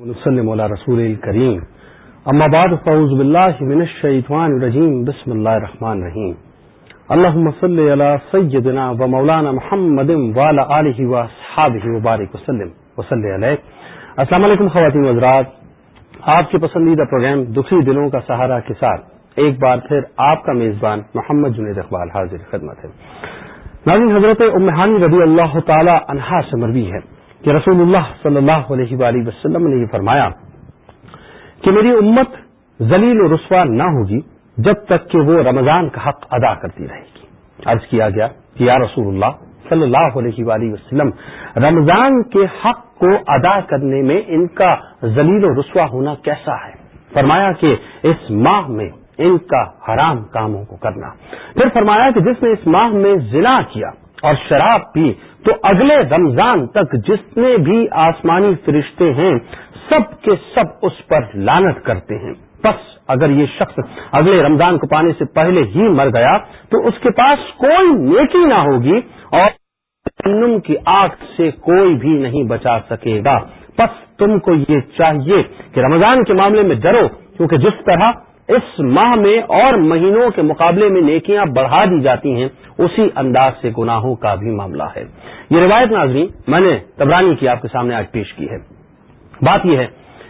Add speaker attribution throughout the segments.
Speaker 1: وسلم على رسول الكريم. اما بعد فاعوذ بالله من الشيطان الرجيم. بسم الله الرحمن الرحيم. اللهم صل على سيدنا ومولانا محمد وعلى اله واصحابه وبارك وسلم. وصلی علیہ السلام علیکم خواتین حضرات. آپ کے پسندیدہ پروگرام دکھی دلوں کا سہارا کے ساتھ ایک بار پھر آپ کا میزبان محمد جنید اقبال حاضر خدمت ہے۔ ناظرین، حضرت امہانی رضی اللہ تعالی عنہا سے مروی ہے۔ کہ رسول اللہ صلی اللہ علیہ وآلہ وسلم نے یہ فرمایا کہ میری امت ذلیل و رسوا نہ ہوگی جب تک کہ وہ رمضان کا حق ادا کرتی رہے گی۔ عرض کیا گیا کہ یا رسول اللہ صلی اللہ علیہ وآلہ وسلم، رمضان کے حق کو ادا کرنے میں ان کا ذلیل و رسوا ہونا کیسا ہے؟ فرمایا کہ اس ماہ میں ان کا حرام کاموں کو کرنا۔ پھر فرمایا کہ جس نے اس ماہ میں زنا کیا اور شراب پی، تو اگلے رمضان تک جتنے بھی آسمانی فرشتے ہیں، سب کے سب اس پر لانت کرتے ہیں۔ بس اگر یہ شخص اگلے رمضان کو پانے سے پہلے ہی مر گیا، تو اس کے پاس کوئی نیکی نہ ہوگی اور جنم کی آگ سے کوئی بھی نہیں بچا سکے گا۔ بس تم کو یہ چاہیے کہ رمضان کے معاملے میں ڈرو، کیونکہ جس طرح اس ماہ میں اور مہینوں کے مقابلے میں نیکیاں بڑھا دی جاتی ہیں، اسی انداز سے گناہوں کا بھی معاملہ ہے۔ یہ روایت ناظرین، میں نے تبرانی کی آپ کے سامنے آج پیش کی ہے۔ بات یہ ہے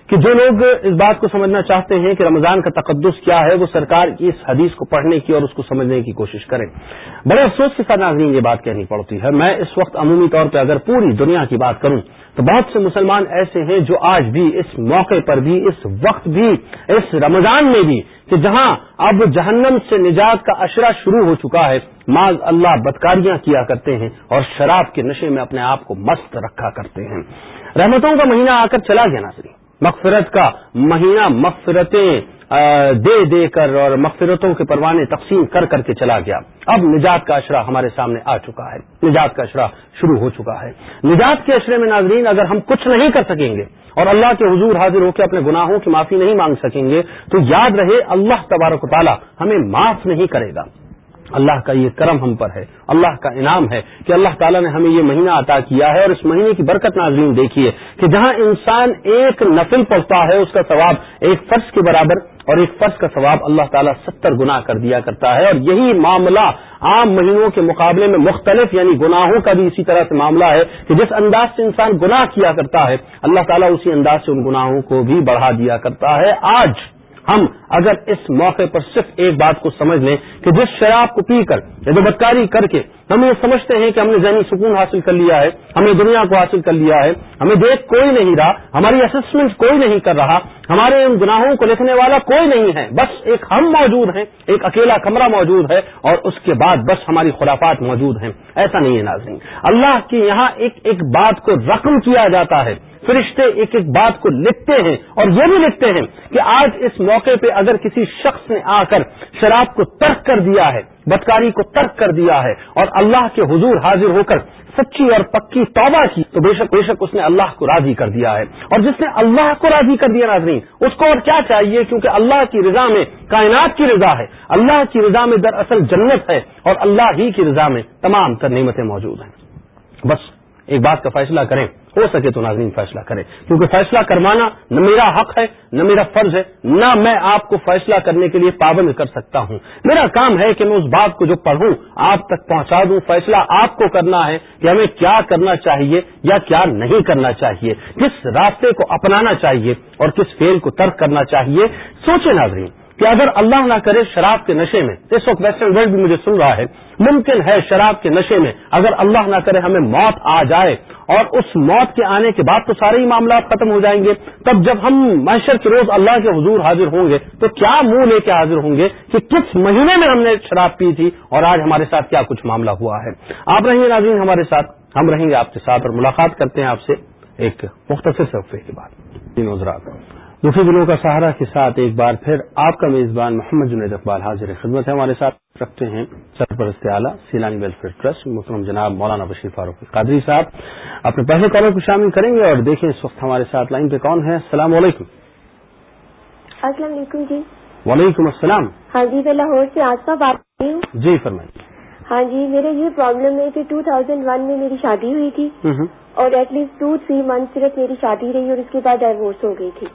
Speaker 1: کہ جو لوگ اس بات کو سمجھنا چاہتے ہیں کہ رمضان کا تقدس کیا ہے، وہ سرکار کی اس حدیث کو پڑھنے کی اور اس کو سمجھنے کی کوشش کریں۔ بڑے افسوس کے ساتھ ناظرین، یہ بات کہنی پڑتی ہے۔ میں اس وقت عمومی طور پہ اگر پوری دنیا کی بات کروں، تو بہت سے مسلمان ایسے ہیں جو آج بھی اس موقع پر بھی، اس وقت بھی، اس رمضان میں بھی کہ جہاں اب جہنم سے نجات کا اشرا شروع ہو چکا ہے معذ اللہ بدکاریاں کیا کرتے ہیں اور شراب کے نشے میں اپنے آپ کو مست رکھا کرتے ہیں۔ رحمتوں کا مہینہ آ کر چلا گیا ناظرین۔ مغفرت کا مہینہ مغفرتیں دے دے کر اور مغفرتوں کے پروانے تقسیم کر کر کے چلا گیا۔ اب نجات کا اشرا ہمارے سامنے آ چکا ہے۔ نجات کا اشرا شروع ہو چکا ہے۔ نجات کے اشرے میں ناظرین، اگر ہم کچھ نہیں کر سکیں گے اور اللہ کے حضور حاضر ہو کے اپنے گناہوں کی معافی نہیں مانگ سکیں گے، تو یاد رہے، اللہ تبارک و تعالی ہمیں معاف نہیں کرے گا۔ اللہ کا یہ کرم ہم پر ہے، اللہ کا انعام ہے کہ اللہ تعالیٰ نے ہمیں یہ مہینہ عطا کیا ہے اور اس مہینے کی برکت ناظرین دیکھیے کہ جہاں انسان ایک نفل پڑھتا ہے، اس کا ثواب ایک فرض کے برابر اور ایک فرض کا ثواب اللہ تعالیٰ ستر گنا کر دیا کرتا ہے۔ اور یہی معاملہ عام مہینوں کے مقابلے میں مختلف یعنی گناہوں کا بھی اسی طرح سے معاملہ ہے کہ جس انداز سے انسان گناہ کیا کرتا ہے، اللہ تعالیٰ اسی انداز سے ان گناہوں کو بھی بڑھا دیا کرتا ہے۔ آج ہم اگر اس موقع پر صرف ایک بات کو سمجھ لیں کہ جس شراب کو پی کر، یا جو بدکاری کر کے ہم یہ سمجھتے ہیں کہ ہم نے ذہنی سکون حاصل کر لیا ہے، ہم نے دنیا کو حاصل کر لیا ہے، ہمیں دیکھ کوئی نہیں رہا، ہماری اسسمنٹ کوئی نہیں کر رہا، ہمارے ان گناہوں کو لکھنے والا کوئی نہیں ہے، بس ایک ہم موجود ہیں، ایک اکیلا کمرہ موجود ہے اور اس کے بعد بس ہماری خلافات موجود ہیں۔ ایسا نہیں ہے ناظرین۔ اللہ کی یہاں ایک ایک بات کو رقم کیا جاتا ہے۔ فرشتے ایک ایک بات کو لکھتے ہیں اور یہ بھی لکھتے ہیں کہ آج اس موقع پہ اگر کسی شخص نے آ کر شراب کو ترک کر دیا ہے، بدکاری کو ترک کر دیا ہے اور اللہ کے حضور حاضر ہو کر سچی اور پکی توبہ کی، تو بے شک بے شک اس نے اللہ کو راضی کر دیا ہے۔ اور جس نے اللہ کو راضی کر دیا ناظرین، اس کو اور کیا چاہیے؟ کیونکہ اللہ کی رضا میں کائنات کی رضا ہے۔ اللہ کی رضا میں دراصل جنت ہے اور اللہ ہی کی رضا میں تمام تر نعمتیں موجود ہیں۔ بس ایک بات کا فیصلہ کریں، ہو سکے تو ناظرین فیصلہ کریں۔ کیونکہ فیصلہ کروانا نہ میرا حق ہے، نہ میرا فرض ہے، نہ میں آپ کو فیصلہ کرنے کے لیے پابند کر سکتا ہوں۔ میرا کام ہے کہ میں اس بات کو جو پڑھوں، آپ تک پہنچا دوں، فیصلہ آپ کو کرنا ہے کہ ہمیں کیا کرنا چاہیے یا کیا نہیں کرنا چاہیے، کس راستے کو اپنانا چاہیے اور کس فیل کو ترک کرنا چاہیے۔ سوچے ناظرین۔ کہ اگر اللہ نہ کرے شراب کے نشے میں، اس وقت ویسٹرن ورلڈ بھی مجھے سن رہا ہے، ممکن ہے شراب کے نشے میں اگر اللہ نہ کرے ہمیں موت آ جائے۔ اور اس موت کے آنے کے بعد تو سارے ہی معاملات ختم ہو جائیں گے۔ تب جب ہم معاشر کے روز اللہ کے حضور حاضر ہوں گے، تو کیا منہ لے کے حاضر ہوں گے کہ کس مہینے میں ہم نے شراب پی تھی اور آج ہمارے ساتھ کیا کچھ معاملہ ہوا ہے؟ آپ رہیں گے ناظرین ہمارے ساتھ، ہم رہیں گے آپ کے ساتھ اور ملاقات کرتے ہیں آپ سے ایک مختصر صفحے کے بعد۔ جی دوسرے دنوں کا سہارا کے ساتھ ایک بار پھر آپ کا میزبان محمد جنید اقبال حاضر خدمت ہے۔ ہمارے ساتھ رکھتے ہیں سرپرست اعلیٰ سیلانی ویلفیئر ٹرسٹ محترم جناب مولانا بشیر فاروق قادری صاحب۔ اپنے پہلے کالر کو شامل کریں گے اور دیکھیں اس وقت ہمارے ساتھ لائن پہ کون ہے۔ السلام علیکم۔
Speaker 2: السلام علیکم جی۔
Speaker 1: وعلیکم السلام۔
Speaker 2: ہاں جی میں لاہور سے آج کا بات
Speaker 1: جی فرمائیے۔
Speaker 2: ہاں جی میرے یہ پرابلم ہے کہ ٹو تھاؤزینڈ ون میں میری شادی ہوئی تھی اور at least two three month صرف میری شادی رہی اور اس کے بعد ڈائیورس ہو گئی تھی۔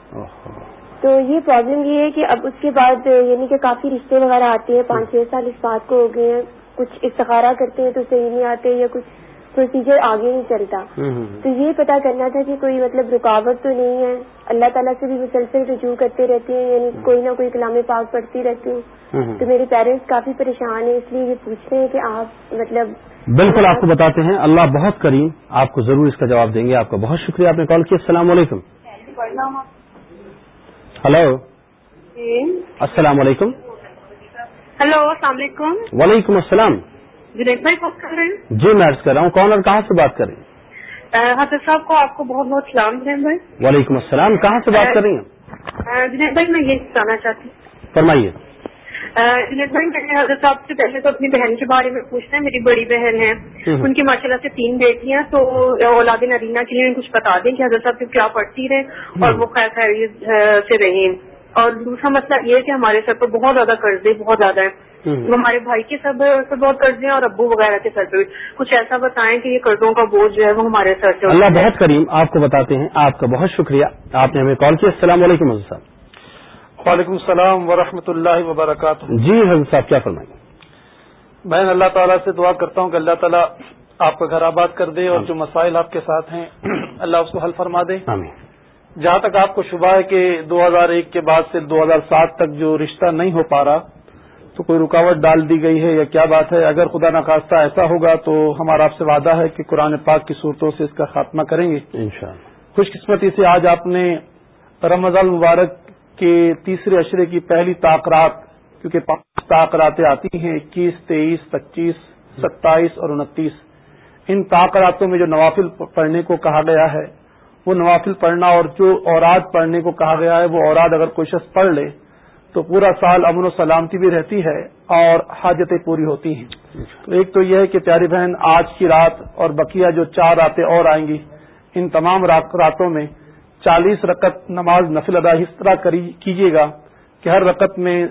Speaker 2: تو یہ پرابلم یہ ہے کہ اب اس کے بعد یعنی کہ کافی رشتے وغیرہ آتے ہیں پانچ چھ سال اس بات کو ہو گئے ہیں کچھ استخارہ کرتے ہیں تو صحیح نہیں آتے یا کچھ پروسیجر آگے نہیں چلتا۔ تو یہ پتا کرنا تھا کہ کوئی مطلب رکاوٹ تو نہیں ہے۔ اللہ تعالیٰ سے بھی مسلسل رجوع کرتے رہتے ہیں یعنی کوئی نہ کوئی کلام پاک پڑھتی رہتی ہوں۔ تو میرے پیرنٹس کافی پریشان ہیں اس لیے یہ پوچھتے ہیں کہ آپ مطلب
Speaker 1: بالکل آپ کو بتاتے ہیں اللہ بہت کریم آپ کو ضرور اس کا جواب دیں گے۔ آپ کا بہت شکریہ آپ نے کال کیا۔ السلام علیکم۔ ہلو۔
Speaker 3: جی۔
Speaker 1: السلام علیکم۔
Speaker 3: ہلو السلام علیکم۔
Speaker 1: وعلیکم السلام۔
Speaker 3: جنید بھائی بات کر رہے ہیں؟
Speaker 1: جی میں عرض کر رہا ہوں کون اور کہاں سے بات کر رہی ہیں؟
Speaker 3: حضرت صاحب کو آپ کو بہت بہت سلام جنید بھائی۔
Speaker 1: وعلیکم السلام کہاں سے بات کر رہی ہیں؟
Speaker 3: جنید بھائی میں یہ جانا چاہتی ہوں۔
Speaker 1: فرمائیے۔
Speaker 3: جنید بھائی میں نے حضرت صاحب سے پہلے تو اپنی بہن کے بارے میں پوچھنا ہے میری بڑی بہن ہے۔ ان کی ماشاء اللہ سے تین بیٹیاں تو اولاد نرینا کے لیے کچھ بتا دیں کہ حضرت صاحب کیا پڑھتی رہے اور وہ خیر خیریت سے رہیں۔ اور دوسرا مسئلہ یہ ہے کہ ہمارے سر پہ بہت زیادہ قرضے بہت زیادہ ہیں۔ وہ ہمارے بھائی کے سب سے بہت قرضے ہیں اور ابو وغیرہ کے سر پہ کچھ ایسا بتائیں کہ یہ قرضوں کا بوجھ جو ہے وہ ہمارے سر سے
Speaker 1: اللہ بہت کریم آپ کو بتاتے ہیں۔ آپ کا بہت شکریہ۔ آپ نے ہمیں کال کیا۔ السلام علیکم حضرت صاحب۔
Speaker 4: وعلیکم السلام ورحمۃ اللہ وبرکاتہ۔
Speaker 1: جی حضرت صاحب کیا فرمائیں؟
Speaker 4: میں اللہ تعالیٰ سے دعا کرتا ہوں کہ اللہ تعالیٰ آپ کا گھر آباد کر دے اور جو مسائل آپ کے ساتھ ہیں اللہ اس کو حل فرما دے۔
Speaker 1: آمین۔
Speaker 4: جہاں تک آپ کو شبہ ہے کہ دو ہزار ایک کے بعد سے دو ہزار سات تک جو رشتہ نہیں ہو پا رہا تو کوئی رکاوٹ ڈال دی گئی ہے یا کیا بات ہے؟ اگر خدا نخواستہ ایسا ہوگا تو ہمارا آپ سے وعدہ ہے کہ قرآن پاک کی صورتوں سے اس کا خاتمہ کریں گے۔
Speaker 1: انشاءاللہ۔
Speaker 4: خوش قسمتی سے آج آپ نے رمضان المبارک کے تیسرے اشرے کی پہلی تاکرات کیونکہ پانچ تاکراتیں آتی ہیں اکیس تیئیس پچیس ستائیس اور انتیس۔ ان تاکراتوں میں جو نوافل پڑھنے کو کہا گیا ہے وہ نوافل پڑھنا اور جو اوراد پڑھنے کو کہا گیا ہے وہ اوراد اگر کوئی شخص پڑھ لے تو پورا سال امن و سلامتی بھی رہتی ہے اور حاجتیں پوری ہوتی ہیں۔ تو ایک تو یہ ہے کہ پیاری بہن، آج کی رات اور بقیہ جو چار راتیں اور آئیں گی، ان تمام راتوں میں چالیس رقط نماز نفل ادا اس طرح کیجیے گا کہ ہر رقط میں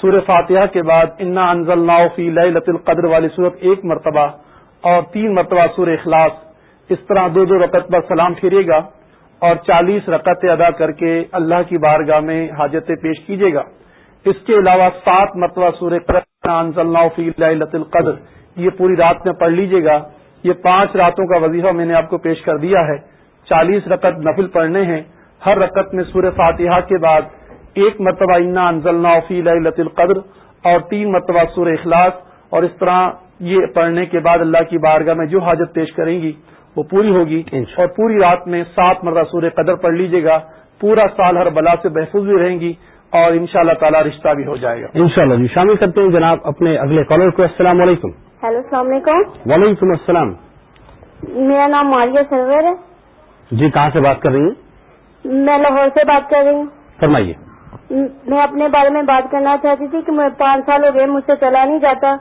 Speaker 4: سور فاتحہ کے بعد انا انزل فی لت القدر والی صورت ایک مرتبہ اور تین مرتبہ سور اخلاص۔ اس طرح دو دو رقط پر سلام پھیرے گا۔ اور چالیس رقطیں ادا کر کے اللہ کی بارگاہ میں حاجتیں پیش کیجیے گا۔ اس کے علاوہ سات مرتبہ سور فی لت القدر۔ یہ پوری رات میں پڑھ لیجیے گا۔ یہ پانچ راتوں کا وظیفہ میں نے آپ کو پیش کر دیا ہے۔ چالیس رقط نفل پڑھنے ہیں۔ ہر رقط میں سور فاتحہ کے بعد ایک مرتبہ انا انزلنا فی لت القدر اور تین مرتبہ سور اخلاص اور اس طرح یہ پڑھنے کے بعد اللہ کی بارگاہ میں جو حاجت پیش کریں گی۔ وہ پوری ہوگی اور پوری رات میں سات مرتبہ سورہ قدر پڑھ لیجیے گا۔ پورا سال ہر بلا سے محفوظ بھی رہیں گی اور ان شاء اللہ تعالیٰ رشتہ بھی ہو جائے گا۔
Speaker 1: ان شاء اللہ جی شامل کرتے ہیں جناب اپنے اگلے کالر کو۔ السلام علیکم۔
Speaker 2: ہیلو السلام علیکم۔
Speaker 1: وعلیکم السلام۔
Speaker 2: میرا نام مالیہ سرور ہے۔
Speaker 1: جی کہاں سے بات کر رہی ہیں؟
Speaker 2: میں لاہور سے بات کر رہی ہوں۔
Speaker 1: فرمائیے۔
Speaker 2: میں اپنے بارے میں بات کرنا چاہتی تھی کہ میں پانچ سال ہو گئے مجھ سے چلا نہیں جاتا۔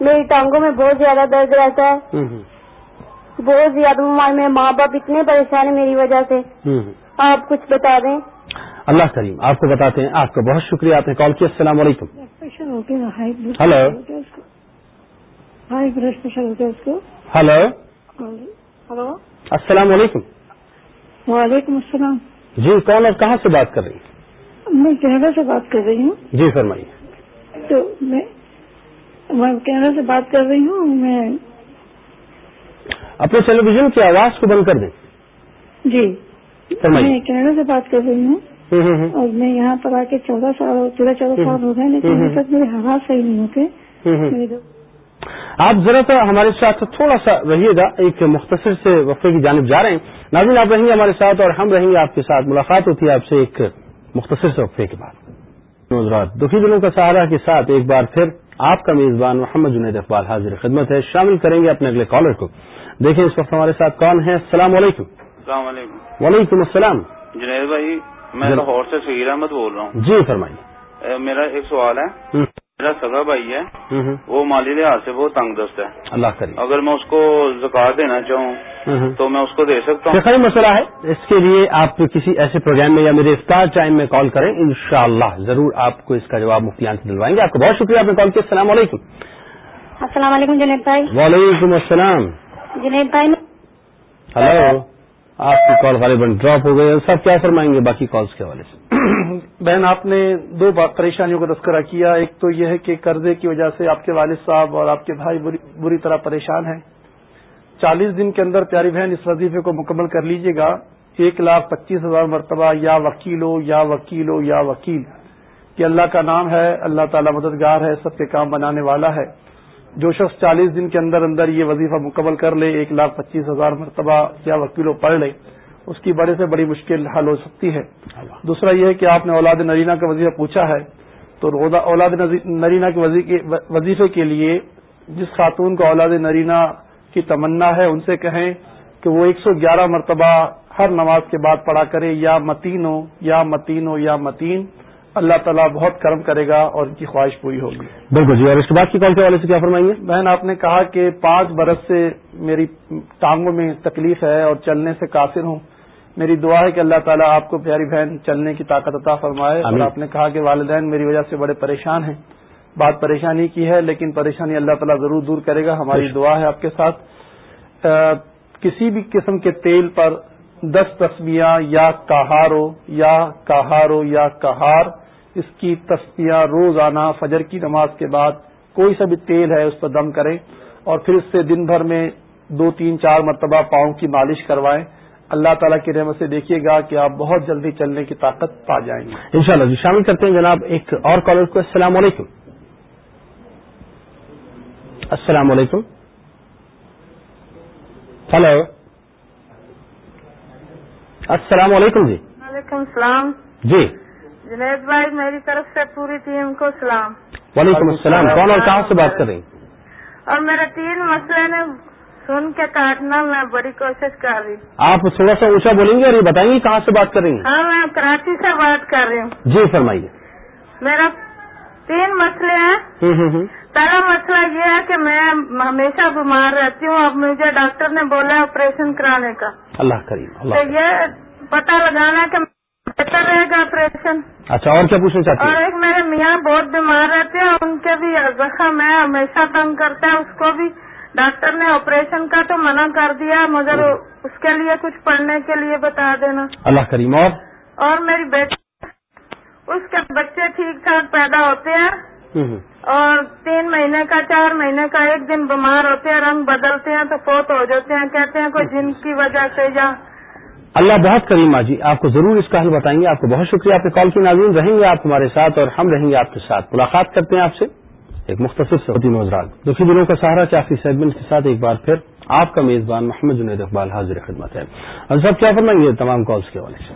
Speaker 2: میری ٹانگوں میں بہت زیادہ درد رہتا ہے۔ بہت زیادہ میں ماں باپ اتنے پریشان ہیں میری وجہ سے۔ آپ کچھ بتا دیں۔
Speaker 1: اللہ کریم آپ کو بتاتے ہیں۔ آپ کا بہت شکریہ آپ نے کال کیا۔ السلام علیکم۔ ہلو ہلو
Speaker 3: ہلو
Speaker 1: السلام علیکم۔
Speaker 3: وعلیکم السلام۔
Speaker 1: جی کون اور کہاں سے بات کر رہی ہیں؟
Speaker 3: میں کینیڈا سے بات کر رہی ہوں۔
Speaker 1: جی فرمائیے۔
Speaker 3: تو میں کینیڈا سے بات کر رہی ہوں۔ میں
Speaker 1: اپنے ٹیلی ویژن کی آواز کو بند کر دیں۔
Speaker 3: جی۔ میں کینیڈا سے بات کر رہی ہوں۔ اور میں یہاں پر آ کے چودہ سال تیرہ چودہ سال ہو گئے لیکن ابھی تک میرے حالات صحیح نہیں ہوتے
Speaker 1: آپ ذرا سا ہمارے ساتھ تھوڑا سا رہیے گا ایک مختصر سے وقفے کی جانب جا رہے ہیں۔ ناظرین آپ رہیں گے ہمارے ساتھ اور ہم رہیں گے آپ کے ساتھ۔ ملاقات ہوتی ہے آپ سے ایک مختصر سے وقفے کے بعد۔ دکھی دنوں کا سہارا کے ساتھ ایک بار پھر آپ کا میزبان محمد جنید اقبال حاضر خدمت ہے۔ شامل کریں گے اپنے اگلے کالر کو۔ دیکھیں اس وقت ہمارے ساتھ کون ہے۔ السلام علیکم۔
Speaker 5: السلام علیکم۔
Speaker 1: وعلیکم السلام۔
Speaker 5: جنید بھائی میں لاہور سے سہیر احمد بول رہا ہوں۔
Speaker 1: جی فرمائیے۔
Speaker 5: میرا ایک سوال ہے۔ میرا سگا بھائی ہے۔ وہ مالی لحاظ سے بہت تنگ دست ہے۔
Speaker 1: اللہ کرے۔
Speaker 5: اگر میں اس کو زکات دینا چاہوں تو میں اس کو دے سکتا ہوں؟
Speaker 1: خیر مسئلہ ہے۔ اس کے لیے آپ کسی ایسے پروگرام میں یا میرے افطار ٹائم میں کال کریں۔ انشاءاللہ ضرور آپ کو اس کا جواب مفتیان سے دلوائیں گے۔ آپ کا بہت شکریہ آپ نے کال کیا۔ السلام علیکم۔
Speaker 6: السلام علیکم جنید بھائی۔
Speaker 1: وعلیکم السلام۔
Speaker 6: جنید بھائی
Speaker 1: ہلو آپ کی کال غالباً ڈراپ ہو گئی سب کیا فرمائیں گے باقی کالز کے حوالے سے؟
Speaker 4: بہن آپ نے دو پریشانیوں کا تذکرہ کیا۔ ایک تو یہ ہے کہ قرضے کی وجہ سے آپ کے والد صاحب اور آپ کے بھائی بری طرح پریشان ہیں۔ چالیس دن کے اندر پیاری بہن اس وظیفے کو مکمل کر لیجیے گا۔ ایک لاکھ پچیس ہزار مرتبہ یا وکیل ہو یا وکیل ہو یا وکیل۔ یہ اللہ کا نام ہے اللہ تعالی مددگار ہے سب کے کام بنانے والا ہے۔ جو شخص چالیس دن کے اندر اندر یہ وظیفہ مکمل کر لے، ایک لاکھ پچیس ہزار مرتبہ یا وکیلوں پڑھ لے، اس کی بڑے سے بڑی مشکل حل ہو سکتی ہے۔ دوسرا یہ ہے کہ آپ نے اولاد نرینہ کا وظیفہ پوچھا ہے، تو اولاد نرینہ کے وظیفے کے لیے جس خاتون کو اولاد نرینہ کی تمنا ہے، ان سے کہیں کہ وہ ایک سو گیارہ مرتبہ ہر نماز کے بعد پڑھا کرے، یا متین ہو، یا متین ہو، یا متین۔ اللہ تعالیٰ بہت کرم کرے گا اور ان کی خواہش پوری ہوگی۔
Speaker 1: بالکل جی اور اس کے بعد کی کال کے حوالے سے کیا فرمائیں گے
Speaker 4: بہن آپ نے کہا کہ پانچ برس سے میری ٹانگوں میں تکلیف ہے اور چلنے سے قاصر ہوں۔ میری دعا ہے کہ اللہ تعالیٰ آپ کو پیاری بہن چلنے کی طاقت عطا فرمائے۔ اور آپ نے کہا کہ والدین میری وجہ سے بڑے پریشان ہیں۔ بات پریشانی کی ہے لیکن پریشانی اللہ تعالیٰ ضرور دور کرے گا۔ ہماری دعا ہے آپ کے ساتھ۔ کسی بھی قسم کے تیل پر دس تسبیاں یا کہارو یا کہارو یا کہار۔ اس کی تسبیاں روزانہ فجر کی نماز کے بعد کوئی سا بھی تیل ہے اس پر دم کریں اور پھر اس سے دن بھر میں دو تین چار مرتبہ پاؤں کی مالش کروائیں۔ اللہ تعالیٰ کی رحمت سے دیکھیے گا کہ آپ بہت جلدی چلنے کی طاقت پا جائیں گے۔
Speaker 1: انشاءاللہ جی شامل کرتے ہیں جناب ایک اور کالر کو۔ السلام علیکم۔ السلام علیکم۔ ہلو السلام علیکم جی۔
Speaker 7: وعلیکم السلام۔
Speaker 1: جی۔
Speaker 7: جنید بھائی میری طرف سے پوری ٹیم کو سلام۔
Speaker 1: وعلیکم السلام کون اور کہاں سے بات کر رہی ہیں؟
Speaker 7: اور میرے تین مسئلے نے سن کے کاٹنا میں بڑی کوشش کر رہی۔ ہوں
Speaker 1: آپ تھوڑا سا اونچا بولیں گے اور یہ بتائیں گے کہاں سے بات کر رہی ہیں؟
Speaker 7: ہاں میں کراچی سے بات کر رہی ہوں۔
Speaker 1: جی فرمائیے۔
Speaker 7: میرا تین مسئلے ہیں۔ پہلا مسئلہ یہ ہے کہ میں ہمیشہ بیمار رہتی ہوں۔ اب مجھے ڈاکٹر نے بولا آپریشن کرانے کا۔
Speaker 1: اللہ کریم
Speaker 7: تو یہ پتہ لگانا کہ بہتر رہے گا آپریشن۔
Speaker 1: اچھا اور کیا پوچھنا چاہتی
Speaker 7: اور
Speaker 1: ہیں
Speaker 7: ایک میرے میاں بہت بیمار رہتے ہیں ان کے بھی زخم ہے ہمیشہ تنگ کرتے ہیں اس کو بھی ڈاکٹر نے آپریشن کا تو منع کر دیا مگر اس کے لیے کچھ پڑھنے کے لیے بتا دینا۔
Speaker 1: اللہ کریم اور؟
Speaker 7: اور میری بیٹی اس کے بچے ٹھیک ٹھاک پیدا ہوتے ہیں۔ اور تین مہینے کا چار مہینے کا ایک دن بیمار ہوتے ہیں رنگ بدلتے ہیں تو فوت ہو جاتے ہیں کہتے ہیں کوئی جن کی وجہ سے یا
Speaker 1: اللہ بہت کریم جی آپ کو ضرور اس کا حل بتائیں گے۔ آپ کو بہت شکریہ۔ آپ کے کال کی ناظرین رہیں گے آپ ہمارے ساتھ اور ہم رہیں گے آپ کے ساتھ۔ ملاقات کرتے ہیں آپ سے ایک مختصر سعودی نوزرات دکھی دنوں کا سہارا چاقی سیگمنٹ کے ساتھ ایک بار پھر آپ کا میزبان محمد جنید اقبال حاضر خدمت ہے۔ اور سب کیا فرمائیں گے تمام کالز کے حوالے سے؟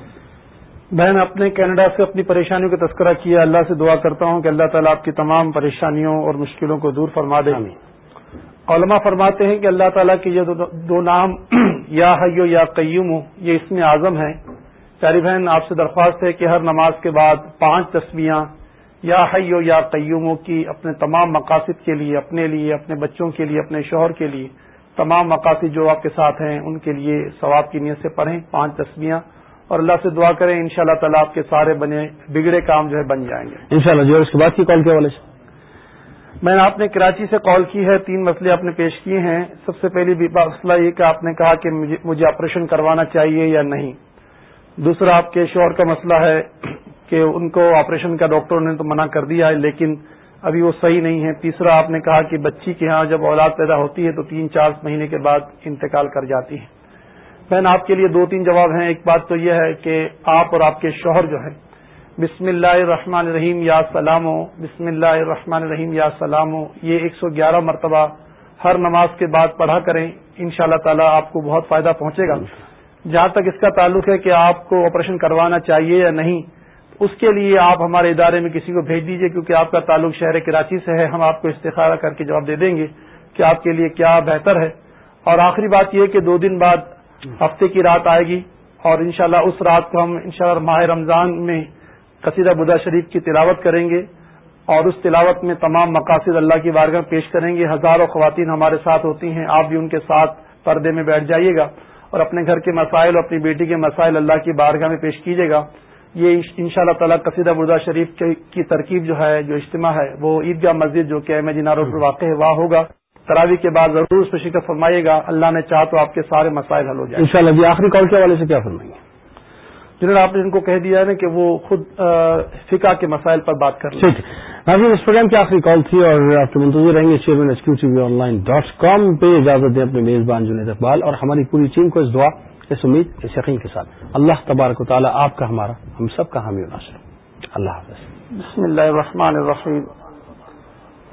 Speaker 4: بہن آپ نے کینیڈا سے اپنی پریشانیوں کا تذکرہ کیا۔ اللہ سے دعا کرتا ہوں کہ اللہ تعالیٰ آپ کی تمام پریشانیوں اور مشکلوں کو دور فرما دے۔ علماء فرماتے ہیں کہ اللہ تعالیٰ کے یہ دو نام یا حیو یا قیوم، یہ اس میں اعظم ہے پیاری بہن، آپ سے درخواست ہے کہ ہر نماز کے بعد پانچ تصویاں یا حیو یا قیوموں کی اپنے تمام مقاصد کے لیے، اپنے لیے، اپنے بچوں کے لیے، اپنے شوہر کے لیے تمام مقاصد جو آپ کے ساتھ ہیں، ان کے لیے ثواب کی نیت سے پڑھیں پانچ تصویاں اور اللہ سے دعا کریں ان شاء اللہ تعالیٰ آپ کے سارے بنے، بگڑے کام جو ہے بن جائیں گے۔
Speaker 1: ان شاء اللہ اس کے بعد کی کال کے حوالے سے
Speaker 4: میں نے آپ نے کراچی سے کال کی ہے، تین مسئلے آپ نے پیش کیے ہیں۔ سب سے پہلی مسئلہ یہ کہ آپ نے کہا کہ مجھے آپریشن کروانا چاہیے یا نہیں۔ دوسرا آپ کے شوہر کا مسئلہ ہے کہ ان کو آپریشن کا ڈاکٹر نے تو منع کر دیا ہے، لیکن ابھی وہ صحیح نہیں ہے۔ تیسرا آپ نے کہا کہ بچی کے ہاں جب اولاد پیدا ہوتی ہے تو تین چار مہینے کے بعد انتقال کر جاتی ہے۔ بہن، آپ کے لیے دو تین جواب ہیں۔ ایک بات تو یہ ہے کہ آپ اور آپ کے شوہر جو ہے بسم اللہ الرحمن الرحیم، یا سلام بسم اللہ الرحمن الرحیم، یا سلام یہ ایک سو گیارہ مرتبہ ہر نماز کے بعد پڑھا کریں ان شاء اللہ تعالیٰ آپ کو بہت فائدہ پہنچے گا۔ جہاں تک اس کا تعلق ہے کہ آپ کو آپریشن کروانا چاہیے یا نہیں، اس کے لیے آپ ہمارے ادارے میں کسی کو بھیج دیجیے کیونکہ آپ کا تعلق شہر کراچی سے ہے۔ ہم آپ کو استخارہ کر کے جواب دے دیں گے کہ آپ کے لیے کیا بہتر ہے۔ اور آخری بات یہ کہ دو دن بعد ہفتے کی رات آئے گی اور انشاءاللہ اس رات کو ہم انشاءاللہ ماہ رمضان میں قصیدہ بدہ شریف کی تلاوت کریں گے اور اس تلاوت میں تمام مقاصد اللہ کی بارگاہ پیش کریں گے۔ ہزاروں خواتین ہمارے ساتھ ہوتی ہیں، آپ بھی ان کے ساتھ پردے میں بیٹھ جائیے گا اور اپنے گھر کے مسائل اور اپنی بیٹی کے مسائل اللہ کی بارگاہ میں پیش کیجیے گا۔ یہ ان شاء اللہ تعالیٰ قصیدہ بردا شریف کی ترکیب جو ہے، جو اجتماع ہے، وہ عیدگاہ مسجد جو کہ احمد جناروں پر واقع ہے وہاں ہوگا۔ تراوی کے بعد ضرور اس پہ شکر فرمائیے گا۔ اللہ نے چاہ تو آپ کے سارے مسائل حل ہو جائیں۔
Speaker 1: ان شاء اللہ جی، آخری کال کے حوالے سے کیا فرمائیں گے؟
Speaker 4: جنہوں نے آپ نے ان کو کہہ دیا نا کہ وہ خود فقہ کے مسائل پر بات کر
Speaker 1: ٹھیک ناظرین اس پروگرام کی آخری کال تھی اور آپ کے منتظر رہیں گے chairman H Q T V online dot com پہ اجازت دیں اپنے میزبان جنید اقبال اور ہماری پوری ٹیم کو اس دعا اس امید اس یقین کے ساتھ۔ اللہ تبارک و تعالیٰ آپ کا ہمارا ہم سب کا حامی ناصر۔ اللہ حافظ۔
Speaker 4: بسم اللہ الرحمن الرحیم۔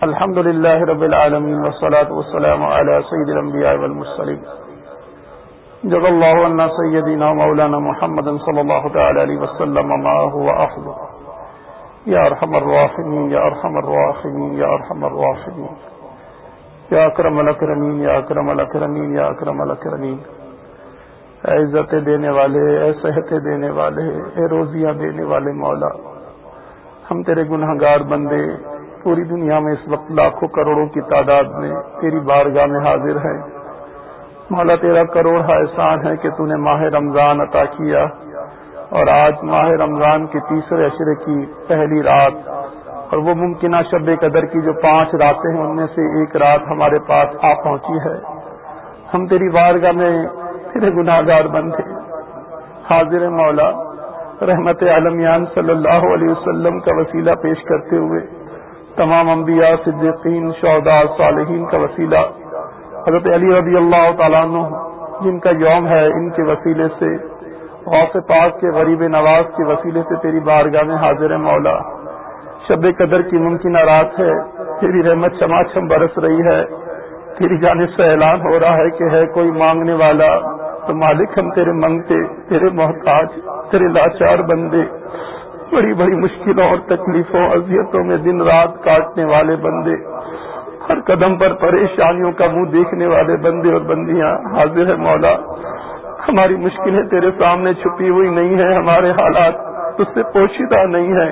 Speaker 4: الحمد للہ رب العالمین والصلاة والسلام علی سید الانبیاء والمرسلین۔ جب اللہ عنہ سیدنا مولانا محمد صلی اللہ تعالی علیہ وسلم ما هو افضل یا ارحم الراحمین، یا ارحم الراحمین، یا ارحم الراحمین. یا اکرم الاکرمین، یا اکرم الاکرمین، یا اکرم الاکرمین. اے عزت دینے والے، اے صحت دینے والے، اے روزیاں دینے والے مولا. ہم تیرے گناہ گار بندے، پوری دنیا میں اس وقت لاکھوں کروڑوں کی تعداد میں تیری بارگاہ میں حاضر ہیں. مولا تیرا کروڑ احسان ہے کہ تو نے ماہ رمضان عطا کیا اور آج ماہ رمضان کے تیسرے اشرے کی پہلی رات اور وہ ممکنہ شب قدر کی جو پانچ راتیں ہیں، ان میں سے ایک رات ہمارے پاس آ پہنچی ہے۔ ہم تیری بارگاہ میں تیرے گناہ گار بندے۔ حاضر مولا، رحمت عالمیان صلی اللہ علیہ وسلم کا وسیلہ پیش کرتے ہوئے، تمام انبیاء، صدیقین، شہداء، صالحین کا وسیلہ حضرت علی رضی اللہ تعالیٰ عنہ، جن کا یوم ہے ان کے وسیلے سے۔ غوث پاک کے غریب نواز کے وسیلے سے تیری بارگاہ میں حاضر مولا۔ شب قدر کی ممکنہ رات ہے، تیری رحمت چما چھم برس رہی ہے۔ تیری جانب سے اعلان ہو رہا ہے کہ ہے کوئی مانگنے والا۔ تو مالک ہم تیرے منگتے تیرے محتاج، تیرے لاچار بندے۔ بڑی بڑی مشکلوں اور تکلیفوں، اذیتوں میں دن رات کاٹنے والے بندے۔ ہر قدم پر پریشانیوں کا منہ دیکھنے والے بندے اور بندیاں حاضر ہے مولا۔ ہماری مشکلیں تیرے سامنے چھپی ہوئی نہیں ہیں، ہمارے حالات تجھ سے پوشیدہ نہیں ہے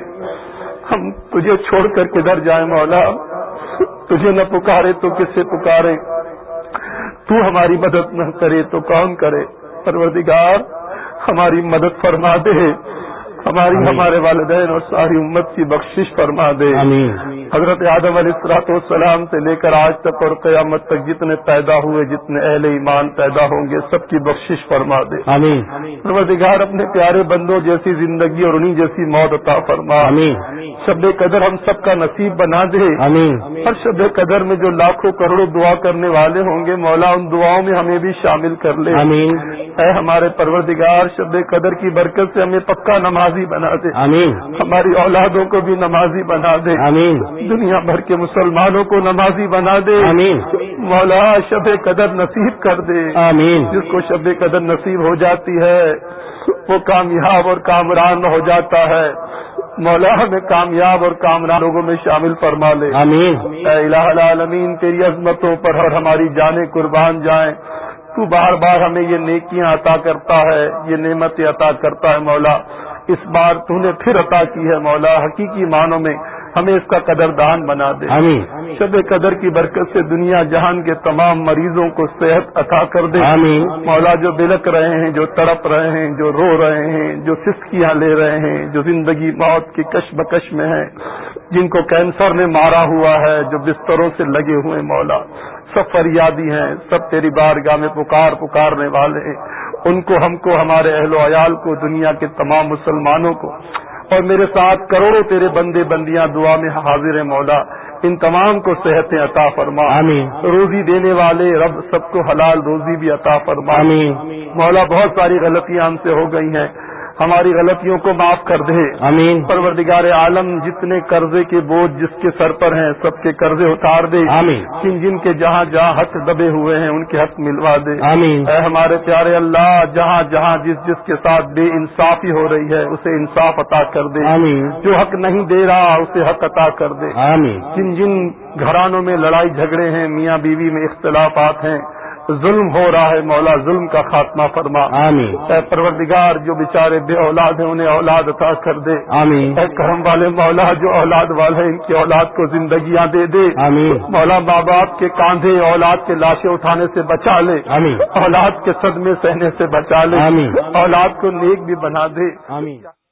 Speaker 4: ہم تجھے چھوڑ کر کدھر جائیں مولا؟ تجھے نہ پکارے تو کس سے پکارے؟ تو ہماری مدد نہ کرے تو کون کرے؟ پروردگار، ہماری مدد فرما دے۔ ہماری ہمارے والدین اور ساری امت کی بخشش فرما دے۔ حضرت آدم علیہ السلاط والسلام سے لے کر آج تک اور قیامت تک جتنے پیدا ہوئے جتنے اہل ایمان پیدا ہوں گے سب کی بخشش فرما دے۔ پروردگار اپنے پیارے بندوں جیسی زندگی اور انہیں جیسی موت عطا فرما۔ شب قدر ہم سب کا نصیب بنا دے۔ ہر شب قدر میں جو لاکھوں کروڑوں دعا کرنے والے ہوں گے مولا ان دعاؤں میں ہمیں بھی شامل کر لے۔ اے ہمارے پروردگار شب قدر کی برکت سے ہمیں پکا نماز نمازی بنا دے۔ آمین۔ ہماری اولادوں کو بھی نمازی بنا دے۔ آمین۔ دنیا بھر کے مسلمانوں کو نمازی بنا دے۔ آمین۔ مولا شب قدر نصیب کر دے۔ آمین۔ جس کو شب قدر نصیب ہو جاتی ہے وہ کامیاب اور کامران ہو جاتا ہے۔ مولا ہمیں کامیاب اور کامران لوگوں میں شامل فرما لے۔ آمین۔ اے الہ العالمین تیری عظمتوں پر اور ہماری جانیں قربان جائیں۔ تو بار بار ہمیں یہ نیکیاں عطا کرتا ہے یہ نعمتیں عطا کرتا ہے مولا۔ اس بار تو نے پھر عطا کی ہے مولا حقیقی معنوں میں ہمیں اس کا قدر دان بنا دے۔ شب قدر کی برکت سے دنیا جہان کے تمام مریضوں کو صحت عطا کر دے۔ مولا جو بلک رہے ہیں جو تڑپ رہے ہیں جو رو رہے ہیں جو سسکیاں لے رہے ہیں جو زندگی موت کی کش بکش میں ہیں جن کو کینسر نے مارا ہوا ہے جو بستروں سے لگے ہوئے مولا۔ سب فریادی ہیں سب تیری بارگاہ میں پکار پکارنے والے ہیں۔ ان کو ہم کو ہمارے اہل و عیال کو دنیا کے تمام مسلمانوں کو اور میرے ساتھ کروڑوں تیرے بندے بندیاں دعا میں حاضر ہیں مولا ان تمام کو صحتیں عطا فرما۔ آمین۔ روزی دینے والے رب سب کو حلال روزی بھی عطا فرما۔ آمین۔ مولا بہت ساری غلطیاں ہم سے ہو گئی ہیں۔ ہماری غلطیوں کو معاف کر دے۔ امین پروردگار عالم جتنے قرضے کے بوجھ جس کے سر پر ہیں سب کے قرضے اتار دے۔ آمین۔ جن جن کے جہاں جہاں حق دبے ہوئے ہیں ان کے حق ملوا دے۔ آمین۔ اے ہمارے پیارے اللہ جہاں جہاں جس جس کے ساتھ بے انصافی ہو رہی ہے اسے انصاف عطا کر دے۔ آمین۔ جو حق نہیں دے رہا اسے حق عطا کر دے۔ آمین۔ جن جن گھرانوں میں لڑائی جھگڑے ہیں میاں بیوی میں اختلافات ہیں ظلم ہو رہا ہے مولا ظلم کا خاتمہ فرما۔ آمین۔ اے پروردگار جو بیچارے بے اولاد ہیں انہیں اولاد عطا کر دے۔ آمین۔ اے کرم والے مولا جو اولاد والے ہیں ان کی اولاد کو زندگیاں دے دے۔ آمین۔ مولا ماں باپ کے کاندھے اولاد کے لاشیں اٹھانے سے بچا لے۔ آمین۔ اولاد کے صدمے سہنے سے بچا لے۔ آمین۔ اولاد کو نیک بھی بنا دے۔ آمین۔